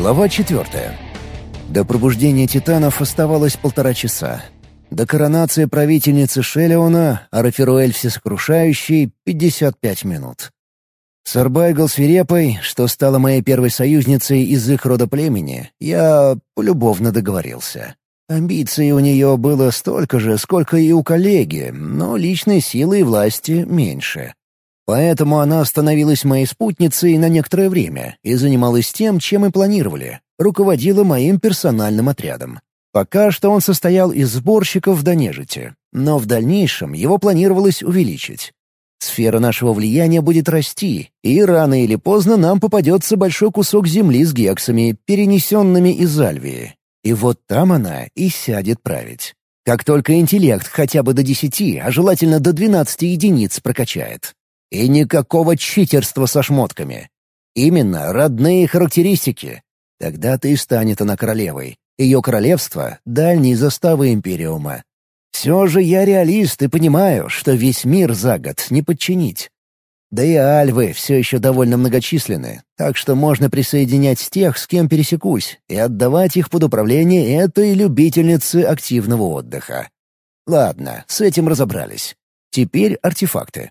Глава четвертая. До пробуждения титанов оставалось полтора часа. До коронации правительницы Шелеона, Араферуэль Всесокрушающий — 55 минут. С Арбайгл Свирепой, что стала моей первой союзницей из их рода племени, я полюбовно договорился. Амбиций у нее было столько же, сколько и у коллеги, но личной силы и власти меньше. Поэтому она становилась моей спутницей на некоторое время и занималась тем, чем мы планировали. Руководила моим персональным отрядом. Пока что он состоял из сборщиков до нежити, но в дальнейшем его планировалось увеличить. Сфера нашего влияния будет расти, и рано или поздно нам попадется большой кусок земли с гексами, перенесенными из Альвии. И вот там она и сядет править. Как только интеллект хотя бы до десяти, а желательно до двенадцати единиц прокачает. И никакого читерства со шмотками. Именно родные характеристики. Тогда-то и станет она королевой. Ее королевство — дальние заставы Империума. Все же я реалист и понимаю, что весь мир за год не подчинить. Да и альвы все еще довольно многочисленны, так что можно присоединять тех, с кем пересекусь, и отдавать их под управление этой любительницы активного отдыха. Ладно, с этим разобрались. Теперь артефакты.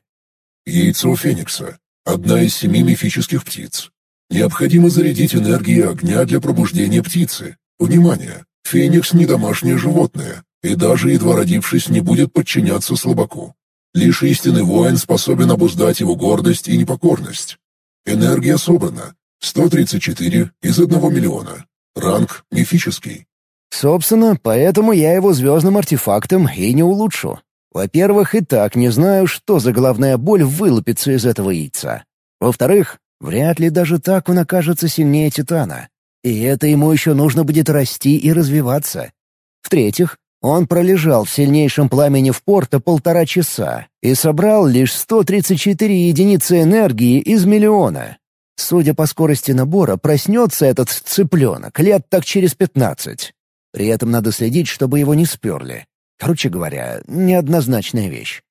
Яйцо Феникса. Одна из семи мифических птиц. Необходимо зарядить энергией огня для пробуждения птицы. Внимание! Феникс не домашнее животное, и даже едва родившись не будет подчиняться слабаку. Лишь истинный воин способен обуздать его гордость и непокорность. Энергия собрана. 134 из 1 миллиона. Ранг мифический. Собственно, поэтому я его звездным артефактом и не улучшу. Во-первых, и так не знаю, что за головная боль вылупится из этого яйца. Во-вторых, вряд ли даже так он окажется сильнее Титана. И это ему еще нужно будет расти и развиваться. В-третьих, он пролежал в сильнейшем пламени в порта полтора часа и собрал лишь 134 единицы энергии из миллиона. Судя по скорости набора, проснется этот цыпленок лет так через пятнадцать. При этом надо следить, чтобы его не сперли. Короче говоря, неоднозначная вещь.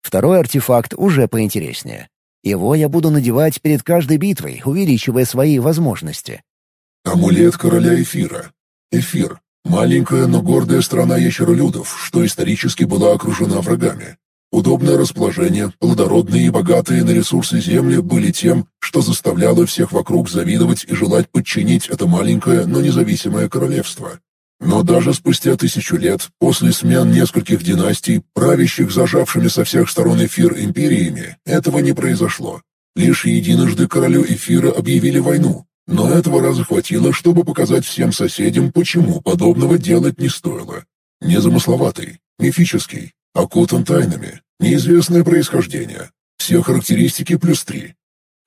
Второй артефакт уже поинтереснее. Его я буду надевать перед каждой битвой, увеличивая свои возможности. Амулет короля эфира. Эфир. Маленькая, но гордая страна ящеролюдов, что исторически была окружена врагами. Удобное расположение, плодородные и богатые на ресурсы земли были тем, что заставляло всех вокруг завидовать и желать подчинить это маленькое, но независимое королевство. Но даже спустя тысячу лет, после смен нескольких династий, правящих зажавшими со всех сторон эфир империями, этого не произошло. Лишь единожды королю эфира объявили войну, но этого раза хватило, чтобы показать всем соседям, почему подобного делать не стоило. Незамысловатый, мифический, окутан тайнами, неизвестное происхождение. Все характеристики плюс три.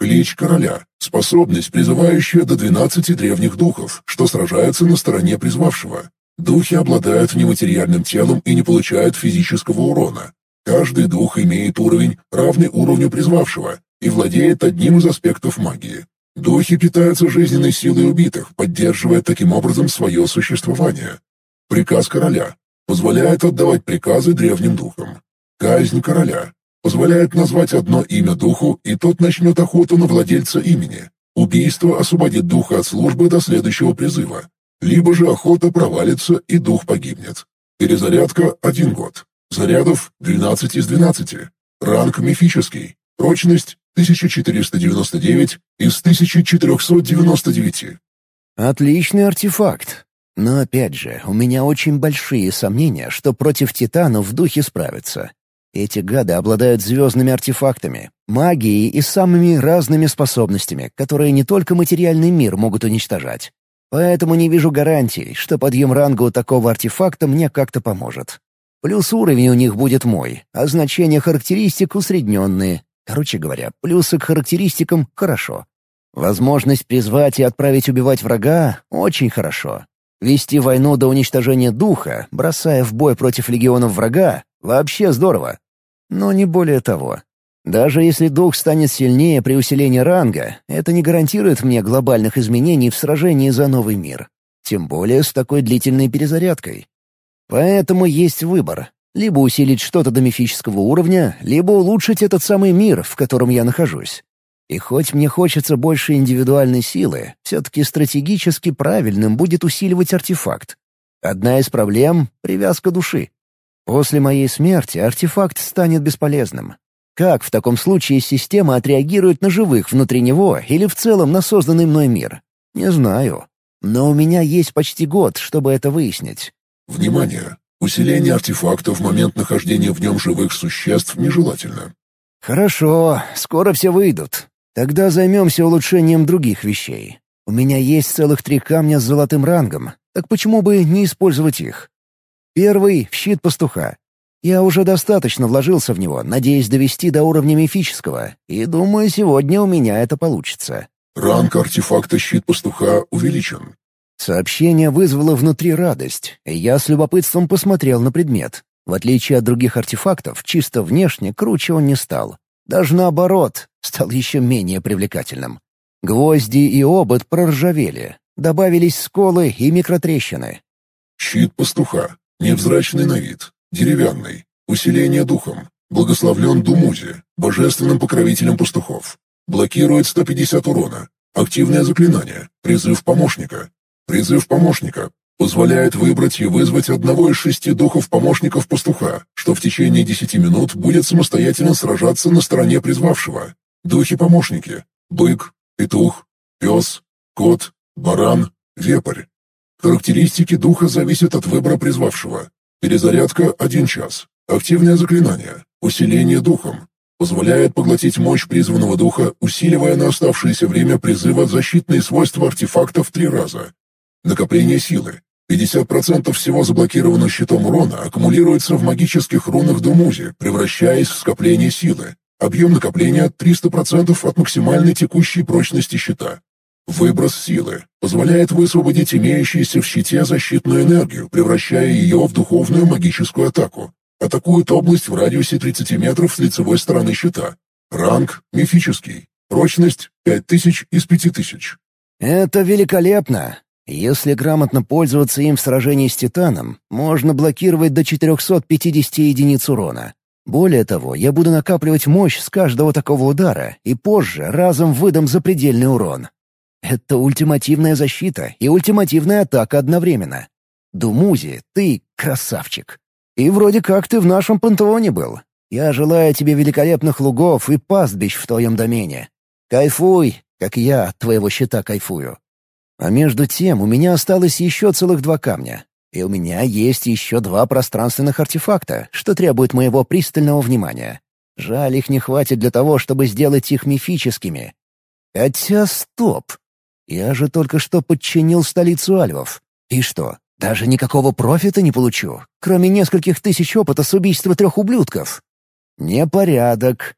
Клич короля — способность, призывающая до 12 древних духов, что сражаются на стороне призвавшего. Духи обладают нематериальным телом и не получают физического урона. Каждый дух имеет уровень, равный уровню призвавшего, и владеет одним из аспектов магии. Духи питаются жизненной силой убитых, поддерживая таким образом свое существование. Приказ короля позволяет отдавать приказы древним духам. Казнь короля Позволяет назвать одно имя духу, и тот начнет охоту на владельца имени. Убийство освободит духа от службы до следующего призыва. Либо же охота провалится, и дух погибнет. Перезарядка – один год. Зарядов – 12 из 12. Ранг мифический. Прочность – 1499 из 1499. Отличный артефакт. Но опять же, у меня очень большие сомнения, что против Титана в духе справится. Эти гады обладают звездными артефактами, магией и самыми разными способностями, которые не только материальный мир могут уничтожать. Поэтому не вижу гарантий, что подъем ранга у такого артефакта мне как-то поможет. Плюс уровень у них будет мой, а значения характеристик усредненные. Короче говоря, плюсы к характеристикам — хорошо. Возможность призвать и отправить убивать врага — очень хорошо. Вести войну до уничтожения духа, бросая в бой против легионов врага — вообще здорово но не более того. Даже если дух станет сильнее при усилении ранга, это не гарантирует мне глобальных изменений в сражении за новый мир. Тем более с такой длительной перезарядкой. Поэтому есть выбор. Либо усилить что-то до мифического уровня, либо улучшить этот самый мир, в котором я нахожусь. И хоть мне хочется больше индивидуальной силы, все-таки стратегически правильным будет усиливать артефакт. Одна из проблем — привязка души. После моей смерти артефакт станет бесполезным. Как в таком случае система отреагирует на живых внутри него или в целом на созданный мной мир? Не знаю. Но у меня есть почти год, чтобы это выяснить. Внимание! Усиление артефакта в момент нахождения в нем живых существ нежелательно. Хорошо, скоро все выйдут. Тогда займемся улучшением других вещей. У меня есть целых три камня с золотым рангом, так почему бы не использовать их? Первый — в щит пастуха. Я уже достаточно вложился в него, надеясь довести до уровня мифического, и думаю, сегодня у меня это получится. Ранг артефакта «Щит пастуха» увеличен. Сообщение вызвало внутри радость, и я с любопытством посмотрел на предмет. В отличие от других артефактов, чисто внешне круче он не стал. Даже наоборот, стал еще менее привлекательным. Гвозди и обод проржавели, добавились сколы и микротрещины. Щит пастуха. Невзрачный на вид. Деревянный. Усиление духом. Благословлен Думузи, божественным покровителем пастухов. Блокирует 150 урона. Активное заклинание. Призыв помощника. Призыв помощника. Позволяет выбрать и вызвать одного из шести духов-помощников пастуха, что в течение десяти минут будет самостоятельно сражаться на стороне призвавшего. Духи-помощники. Бык, петух, пес, кот, баран, вепрь. Характеристики духа зависят от выбора призвавшего. Перезарядка – один час. Активное заклинание. Усиление духом. Позволяет поглотить мощь призванного духа, усиливая на оставшееся время призыва защитные свойства артефакта в три раза. Накопление силы. 50% всего заблокированного щитом урона аккумулируется в магических рунах Думузи, превращаясь в скопление силы. Объем накопления 300% от максимальной текущей прочности щита. Выброс силы позволяет высвободить имеющуюся в щите защитную энергию, превращая ее в духовную магическую атаку. Атакует область в радиусе 30 метров с лицевой стороны щита. Ранг – мифический. Прочность – 5000 из 5000. Это великолепно. Если грамотно пользоваться им в сражении с Титаном, можно блокировать до 450 единиц урона. Более того, я буду накапливать мощь с каждого такого удара и позже разом выдам запредельный урон. Это ультимативная защита и ультимативная атака одновременно. Думузи, ты красавчик. И вроде как ты в нашем пантеоне был. Я желаю тебе великолепных лугов и пастбищ в твоем домене. Кайфуй, как я от твоего щита кайфую. А между тем у меня осталось еще целых два камня. И у меня есть еще два пространственных артефакта, что требует моего пристального внимания. Жаль, их не хватит для того, чтобы сделать их мифическими. Хотя стоп. Я же только что подчинил столицу альвов. И что, даже никакого профита не получу, кроме нескольких тысяч опыта с убийства трех ублюдков? Непорядок.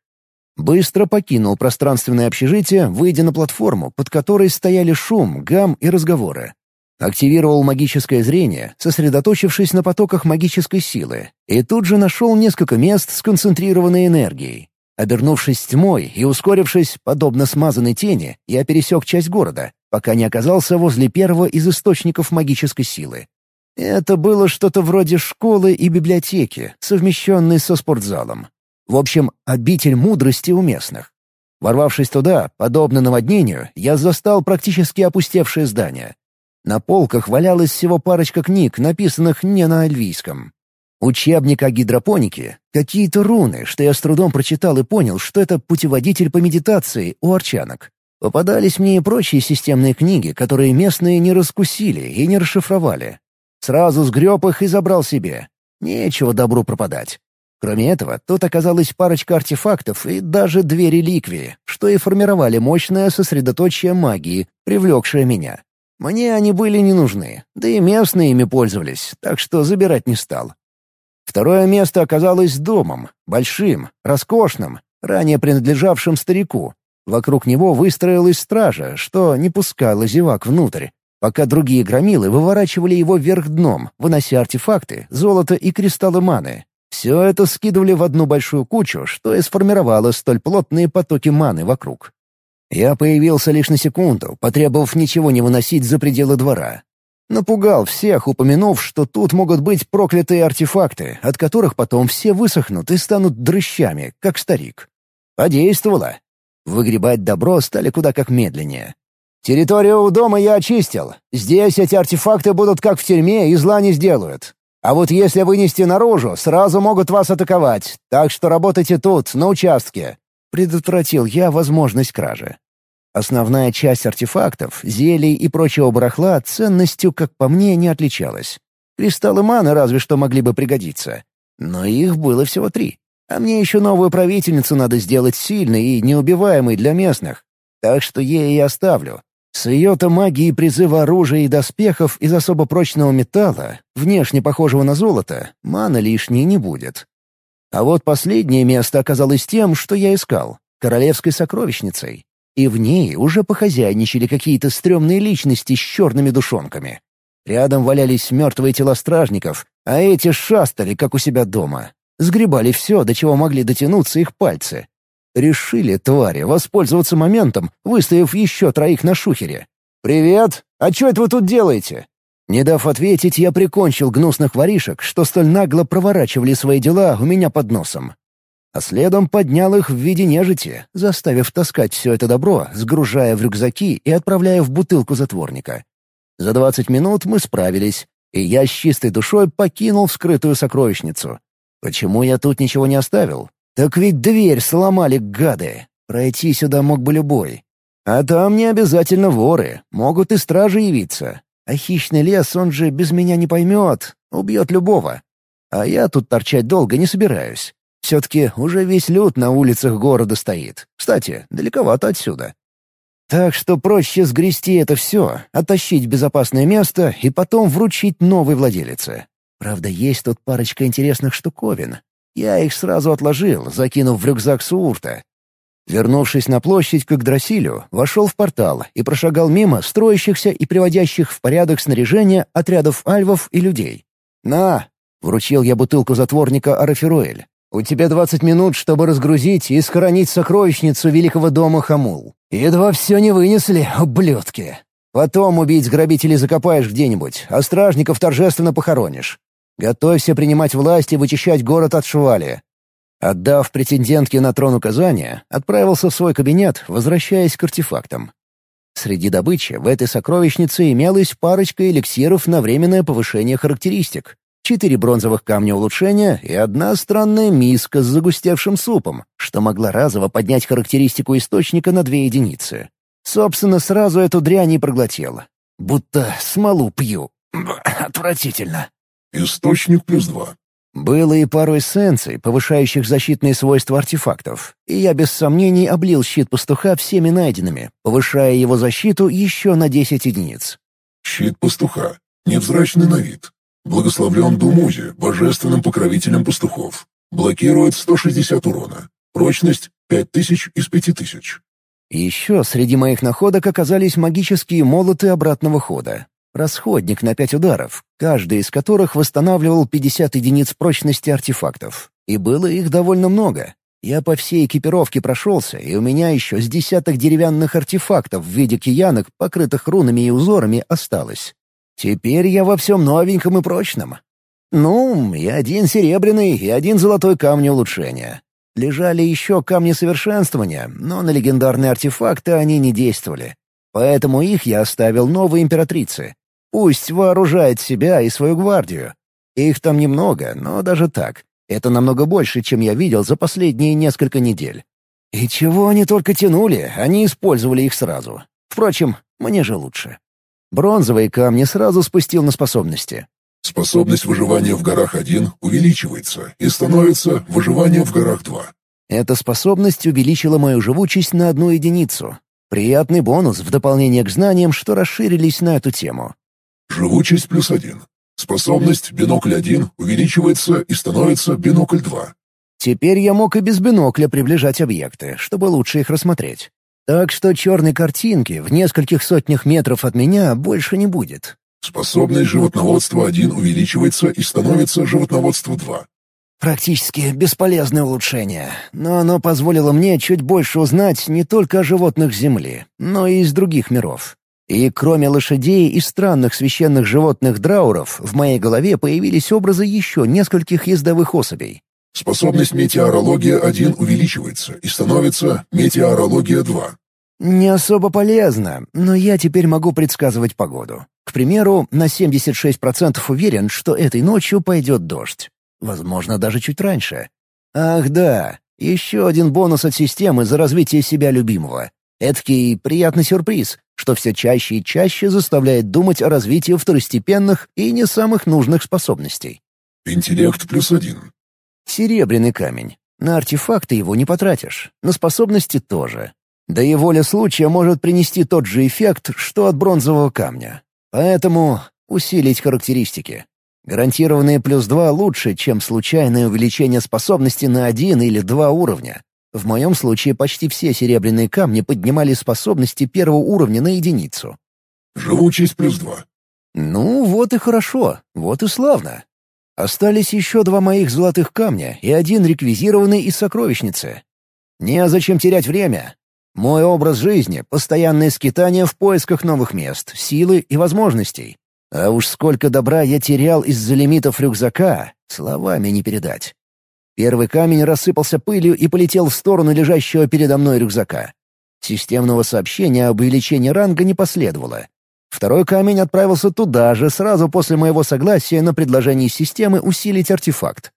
Быстро покинул пространственное общежитие, выйдя на платформу, под которой стояли шум, гам и разговоры. Активировал магическое зрение, сосредоточившись на потоках магической силы, и тут же нашел несколько мест с концентрированной энергией. Обернувшись тьмой и ускорившись, подобно смазанной тени, я пересек часть города, пока не оказался возле первого из источников магической силы. Это было что-то вроде школы и библиотеки, совмещенной со спортзалом. В общем, обитель мудрости у местных. Ворвавшись туда, подобно наводнению, я застал практически опустевшее здание. На полках валялась всего парочка книг, написанных не на альвийском. Учебник о гидропонике, какие-то руны, что я с трудом прочитал и понял, что это путеводитель по медитации у арчанок. Попадались мне и прочие системные книги, которые местные не раскусили и не расшифровали. Сразу сгреб их и забрал себе. Нечего добру пропадать. Кроме этого, тут оказалась парочка артефактов и даже две реликвии, что и формировали мощное сосредоточие магии, привлекшее меня. Мне они были не нужны, да и местные ими пользовались, так что забирать не стал. Второе место оказалось домом, большим, роскошным, ранее принадлежавшим старику. Вокруг него выстроилась стража, что не пускала зевак внутрь, пока другие громилы выворачивали его вверх дном, вынося артефакты, золото и кристаллы маны. Все это скидывали в одну большую кучу, что и сформировало столь плотные потоки маны вокруг. Я появился лишь на секунду, потребовав ничего не выносить за пределы двора. Напугал всех, упомянув, что тут могут быть проклятые артефакты, от которых потом все высохнут и станут дрыщами, как старик. Подействовало. Выгребать добро стали куда как медленнее. «Территорию у дома я очистил. Здесь эти артефакты будут как в тюрьме и зла не сделают. А вот если вынести наружу, сразу могут вас атаковать, так что работайте тут, на участке», — предотвратил я возможность кражи. Основная часть артефактов, зелий и прочего барахла ценностью, как по мне, не отличалась. Кристаллы маны разве что могли бы пригодиться. Но их было всего три. А мне еще новую правительницу надо сделать сильной и неубиваемой для местных. Так что ей и оставлю. С ее-то магией призыва оружия и доспехов из особо прочного металла, внешне похожего на золото, мана лишней не будет. А вот последнее место оказалось тем, что я искал — королевской сокровищницей. И в ней уже похозяйничали какие-то стрёмные личности с черными душонками. Рядом валялись мертвые тела стражников, а эти шастали, как у себя дома. Сгребали все, до чего могли дотянуться их пальцы. Решили, твари, воспользоваться моментом, выставив еще троих на шухере. «Привет! А что это вы тут делаете?» Не дав ответить, я прикончил гнусных воришек, что столь нагло проворачивали свои дела у меня под носом. А следом поднял их в виде нежити, заставив таскать все это добро, сгружая в рюкзаки и отправляя в бутылку затворника. За двадцать минут мы справились, и я с чистой душой покинул скрытую сокровищницу, Почему я тут ничего не оставил? Так ведь дверь сломали, гады. Пройти сюда мог бы любой. А там не обязательно воры, могут и стражи явиться. А хищный лес он же без меня не поймет, убьет любого. А я тут торчать долго не собираюсь. Все-таки уже весь люд на улицах города стоит. Кстати, далековато отсюда. Так что проще сгрести это все, оттащить в безопасное место и потом вручить новой владелице. Правда, есть тут парочка интересных штуковин. Я их сразу отложил, закинув в рюкзак Суурта. Вернувшись на площадь к Игдрасилю, вошел в портал и прошагал мимо строящихся и приводящих в порядок снаряжение отрядов альвов и людей. «На!» — вручил я бутылку затворника Арафируэль. «У тебя двадцать минут, чтобы разгрузить и схоронить сокровищницу великого дома Хамул. Едва все не вынесли, ублюдки. Потом убить грабителей закопаешь где-нибудь, а стражников торжественно похоронишь. Готовься принимать власть и вычищать город от швали». Отдав претендентке на трон указания, отправился в свой кабинет, возвращаясь к артефактам. Среди добычи в этой сокровищнице имелась парочка эликсиров на временное повышение характеристик, четыре бронзовых камня улучшения и одна странная миска с загустевшим супом, что могла разово поднять характеристику источника на две единицы. Собственно, сразу эту дрянь и проглотил. Будто смолу пью. Отвратительно. Источник плюс два. Было и пару эссенций, повышающих защитные свойства артефактов, и я без сомнений облил щит пастуха всеми найденными, повышая его защиту еще на 10 единиц. Щит пастуха. Невзрачный на вид. Благословлен Думузи, божественным покровителем пастухов. Блокирует 160 урона. Прочность 5000 из 5000. Еще среди моих находок оказались магические молоты обратного хода. Расходник на пять ударов, каждый из которых восстанавливал 50 единиц прочности артефактов. И было их довольно много. Я по всей экипировке прошелся, и у меня еще с десяток деревянных артефактов в виде киянок, покрытых рунами и узорами, осталось. Теперь я во всем новеньком и прочном. Ну, и один серебряный, и один золотой камень улучшения. Лежали еще камни совершенствования, но на легендарные артефакты они не действовали. Поэтому их я оставил новой императрице. Пусть вооружает себя и свою гвардию. Их там немного, но даже так. Это намного больше, чем я видел за последние несколько недель. И чего они только тянули, они использовали их сразу. Впрочем, мне же лучше. Бронзовые камни сразу спустил на способности. Способность выживания в горах 1 увеличивается и становится выживание в горах 2. Эта способность увеличила мою живучесть на одну единицу. Приятный бонус в дополнение к знаниям, что расширились на эту тему. Живучесть плюс один. Способность бинокль один увеличивается и становится бинокль два. Теперь я мог и без бинокля приближать объекты, чтобы лучше их рассмотреть. Так что черной картинки в нескольких сотнях метров от меня больше не будет. Способность животноводства один увеличивается и становится животноводство два. Практически бесполезное улучшение, но оно позволило мне чуть больше узнать не только о животных Земли, но и из других миров. И кроме лошадей и странных священных животных драуров, в моей голове появились образы еще нескольких ездовых особей. Способность метеорология 1 увеличивается и становится метеорология 2. Не особо полезно, но я теперь могу предсказывать погоду. К примеру, на 76% уверен, что этой ночью пойдет дождь. Возможно, даже чуть раньше. Ах да, еще один бонус от системы за развитие себя любимого. Эдакий приятный сюрприз, что все чаще и чаще заставляет думать о развитии второстепенных и не самых нужных способностей. Интеллект плюс один. Серебряный камень. На артефакты его не потратишь, на способности тоже. Да и воля случая может принести тот же эффект, что от бронзового камня. Поэтому усилить характеристики. Гарантированные плюс два лучше, чем случайное увеличение способности на один или два уровня. В моем случае почти все серебряные камни поднимали способности первого уровня на единицу. Живучесть плюс два. Ну, вот и хорошо, вот и славно. Остались еще два моих золотых камня и один реквизированный из сокровищницы. Незачем терять время. Мой образ жизни — постоянное скитание в поисках новых мест, силы и возможностей. А уж сколько добра я терял из-за лимитов рюкзака, словами не передать. Первый камень рассыпался пылью и полетел в сторону лежащего передо мной рюкзака. Системного сообщения об увеличении ранга не последовало. Второй камень отправился туда же, сразу после моего согласия на предложение системы усилить артефакт.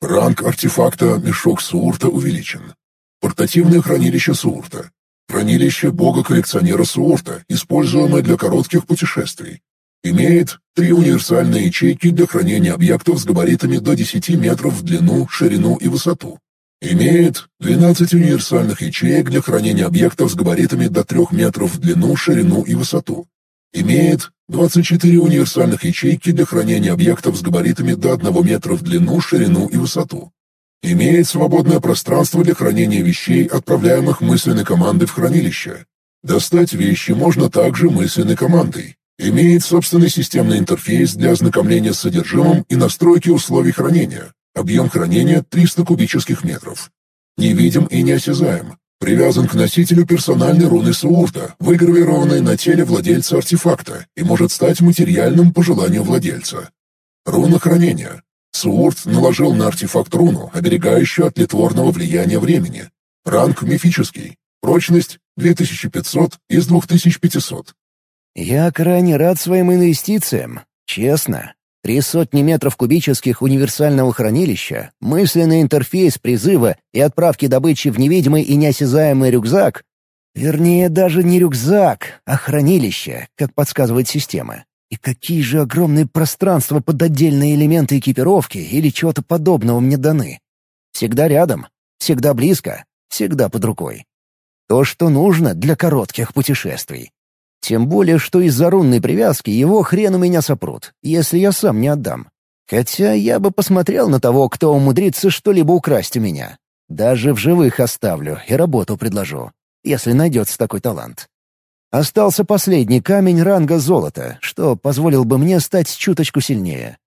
Ранг артефакта «Мешок Суурта» увеличен. Портативное хранилище Суурта. Хранилище бога-коллекционера Суурта, используемое для коротких путешествий. Имеет три универсальные ячейки для хранения объектов с габаритами до 10 метров в длину, ширину и высоту. Имеет 12 универсальных ячеек для хранения объектов с габаритами до 3 метров в длину, ширину и высоту. Имеет 24 универсальных ячейки для хранения объектов с габаритами до 1 метра в длину, ширину и высоту. Имеет свободное пространство для хранения вещей, отправляемых мысленной командой в хранилище. Достать вещи можно также мысленной командой. Имеет собственный системный интерфейс для ознакомления с содержимым и настройки условий хранения. Объем хранения 300 кубических метров. Невидим и неосязаем. Привязан к носителю персональной руны Суурта, выгравированной на теле владельца артефакта, и может стать материальным по желанию владельца. Руна хранения. Суурт наложил на артефакт руну, оберегающую от литворного влияния времени. Ранг мифический. Прочность 2500 из 2500. Я крайне рад своим инвестициям. Честно. Три сотни метров кубических универсального хранилища, мысленный интерфейс призыва и отправки добычи в невидимый и неосязаемый рюкзак. Вернее, даже не рюкзак, а хранилище, как подсказывает система. И какие же огромные пространства под отдельные элементы экипировки или чего-то подобного мне даны. Всегда рядом, всегда близко, всегда под рукой. То, что нужно для коротких путешествий. Тем более, что из-за рунной привязки его хрен у меня сопрут, если я сам не отдам. Хотя я бы посмотрел на того, кто умудрится что-либо украсть у меня. Даже в живых оставлю и работу предложу, если найдется такой талант. Остался последний камень ранга золота, что позволил бы мне стать чуточку сильнее.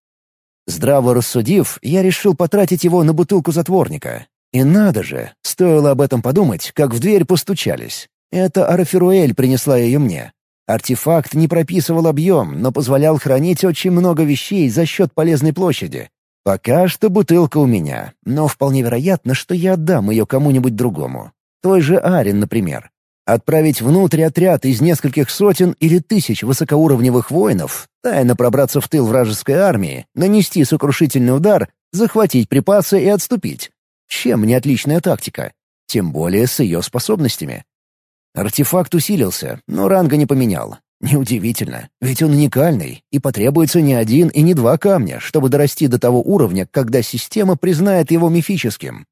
Здраво рассудив, я решил потратить его на бутылку затворника. И надо же, стоило об этом подумать, как в дверь постучались. Это Араферуэль принесла ее мне. Артефакт не прописывал объем, но позволял хранить очень много вещей за счет полезной площади. Пока что бутылка у меня, но вполне вероятно, что я отдам ее кому-нибудь другому. Той же Арин, например. Отправить внутрь отряд из нескольких сотен или тысяч высокоуровневых воинов, тайно пробраться в тыл вражеской армии, нанести сокрушительный удар, захватить припасы и отступить. Чем не отличная тактика? Тем более с ее способностями. Артефакт усилился, но ранга не поменял. Неудивительно, ведь он уникальный, и потребуется не один и не два камня, чтобы дорасти до того уровня, когда система признает его мифическим.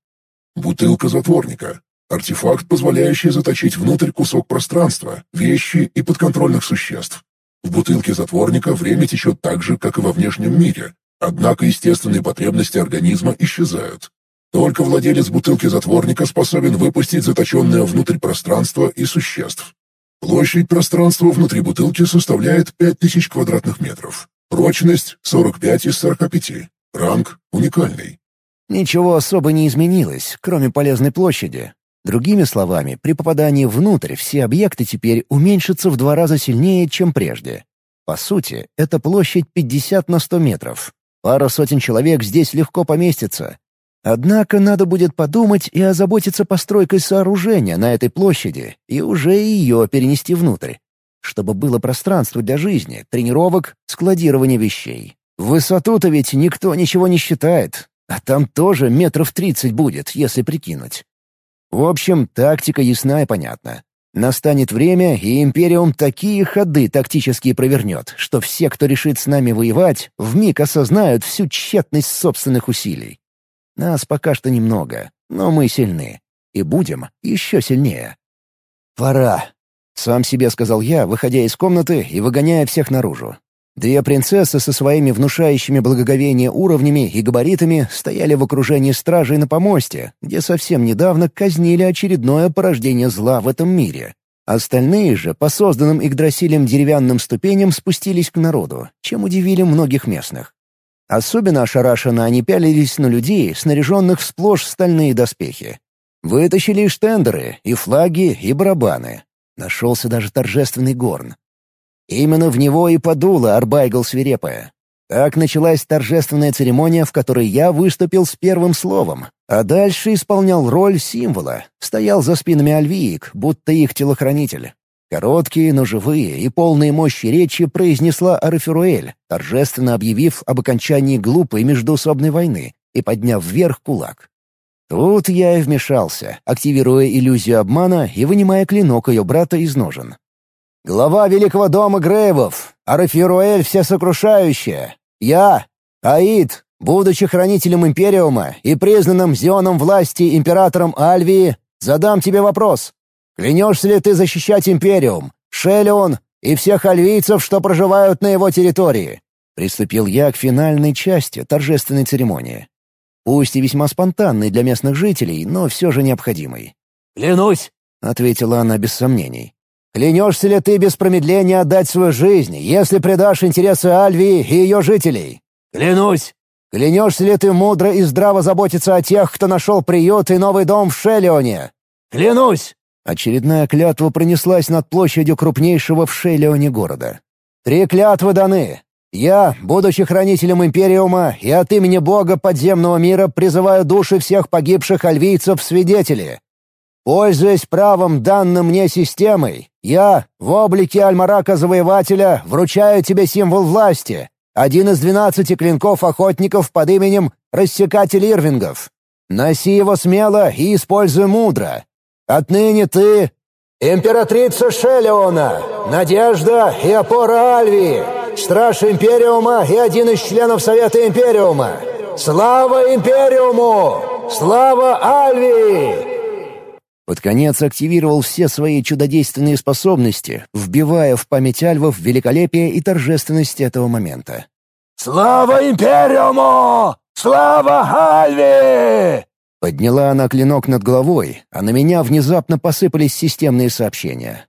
Бутылка затворника. Артефакт, позволяющий заточить внутрь кусок пространства, вещи и подконтрольных существ. В бутылке затворника время течет так же, как и во внешнем мире, однако естественные потребности организма исчезают. Только владелец бутылки затворника способен выпустить заточенное внутрь пространство и существ. Площадь пространства внутри бутылки составляет 5000 квадратных метров. Прочность — 45 из 45. Ранг уникальный. Ничего особо не изменилось, кроме полезной площади. Другими словами, при попадании внутрь все объекты теперь уменьшатся в два раза сильнее, чем прежде. По сути, это площадь 50 на 100 метров. Пара сотен человек здесь легко поместится, Однако надо будет подумать и озаботиться постройкой сооружения на этой площади и уже ее перенести внутрь, чтобы было пространство для жизни, тренировок, складирования вещей. Высоту-то ведь никто ничего не считает, а там тоже метров тридцать будет, если прикинуть. В общем, тактика ясна и понятна. Настанет время, и Империум такие ходы тактические провернет, что все, кто решит с нами воевать, вмиг осознают всю тщетность собственных усилий. Нас пока что немного, но мы сильны. И будем еще сильнее. «Пора», — сам себе сказал я, выходя из комнаты и выгоняя всех наружу. Две принцессы со своими внушающими благоговение уровнями и габаритами стояли в окружении стражей на помосте, где совсем недавно казнили очередное порождение зла в этом мире. Остальные же по созданным Игдрасилем деревянным ступеням спустились к народу, чем удивили многих местных. Особенно ошарашенно они пялились на людей, снаряженных в сплошь стальные доспехи. Вытащили и штендеры, и флаги, и барабаны. Нашелся даже торжественный горн. Именно в него и подуло Арбайгл свирепая. Так началась торжественная церемония, в которой я выступил с первым словом, а дальше исполнял роль символа, стоял за спинами альвиек, будто их телохранитель. Короткие, но живые и полные мощи речи произнесла Араферуэль, торжественно объявив об окончании глупой междоусобной войны и подняв вверх кулак. Тут я и вмешался, активируя иллюзию обмана и вынимая клинок ее брата из ножен. Глава Великого дома Грейвов, Арафируэль Всесокрушающая. Я, Аид, будучи хранителем Империума и признанным Зионом власти императором Альвии, задам тебе вопрос. Клянешься ли ты защищать Империум, Шелион и всех альвийцев, что проживают на его территории?» Приступил я к финальной части торжественной церемонии. Пусть и весьма спонтанной для местных жителей, но все же необходимой. «Клянусь!» — ответила она без сомнений. Клянешься ли ты без промедления отдать свою жизнь, если предашь интересы Альвии и ее жителей?» «Клянусь!» «Клянешься ли ты мудро и здраво заботиться о тех, кто нашел приют и новый дом в Шелионе?» «Клянусь!» Очередная клятва пронеслась над площадью крупнейшего в Шелионе города. «Три клятвы даны. Я, будучи хранителем Империума и от имени Бога подземного мира, призываю души всех погибших альвийцев в свидетели, Пользуясь правом, данным мне системой, я, в облике Альмарака-завоевателя, вручаю тебе символ власти, один из двенадцати клинков охотников под именем Рассекатель Ирвингов. Носи его смело и используй мудро. Отныне ты — императрица Шелеона, надежда и опора Альвии, страж Империума и один из членов Совета Империума. Слава Империуму! Слава Альвии! Под конец активировал все свои чудодейственные способности, вбивая в память альвов великолепие и торжественность этого момента. «Слава Империуму! Слава Альви!» Подняла она клинок над головой, а на меня внезапно посыпались системные сообщения.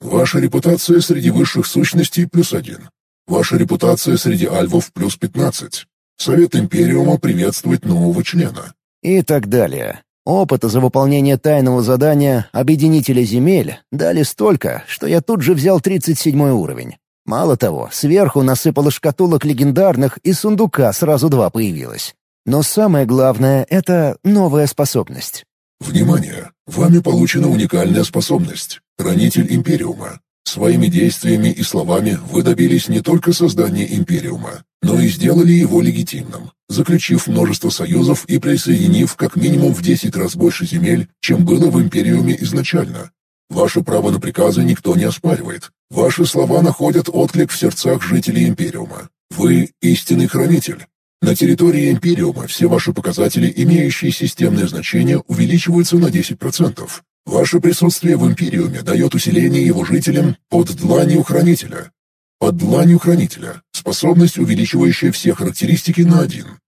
«Ваша репутация среди высших сущностей плюс один. Ваша репутация среди альвов плюс пятнадцать. Совет Империума приветствует нового члена». И так далее. Опыта за выполнение тайного задания «Объединителя земель» дали столько, что я тут же взял 37 уровень. Мало того, сверху насыпало шкатулок легендарных, и сундука сразу два появилось. Но самое главное — это новая способность. Внимание! Вами получена уникальная способность — Хранитель Империума. Своими действиями и словами вы добились не только создания Империума, но и сделали его легитимным, заключив множество союзов и присоединив как минимум в 10 раз больше земель, чем было в Империуме изначально. Ваше право на приказы никто не оспаривает. Ваши слова находят отклик в сердцах жителей Империума. Вы — истинный хранитель. На территории Империума все ваши показатели, имеющие системное значение, увеличиваются на 10%. Ваше присутствие в Империуме дает усиление его жителям под дланью Хранителя. Под дланью Хранителя. Способность, увеличивающая все характеристики на один.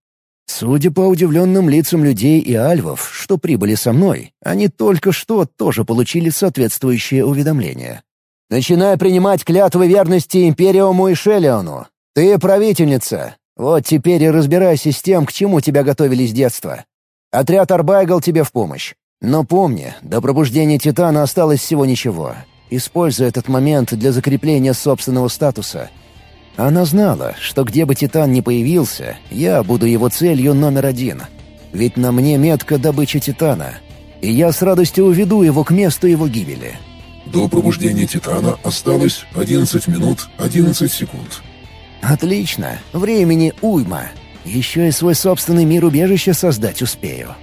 Судя по удивленным лицам людей и альвов, что прибыли со мной, они только что тоже получили соответствующее уведомление. «Начинай принимать клятвы верности Империуму и Шелиону. Ты правительница. Вот теперь и разбирайся с тем, к чему тебя готовили с детства. Отряд Арбайгл тебе в помощь. Но помни, до пробуждения Титана осталось всего ничего. Используй этот момент для закрепления собственного статуса. Она знала, что где бы Титан ни появился, я буду его целью номер один. Ведь на мне метка добычи Титана. И я с радостью уведу его к месту его гибели. До пробуждения Титана осталось 11 минут 11 секунд. «Отлично! Времени уйма! Еще и свой собственный мир убежища создать успею!»